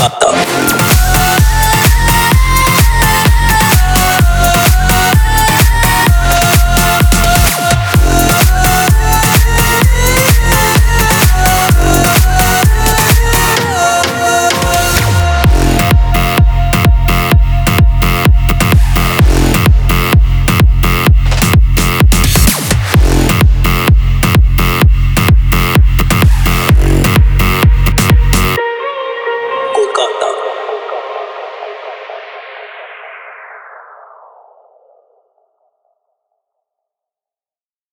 Shut up.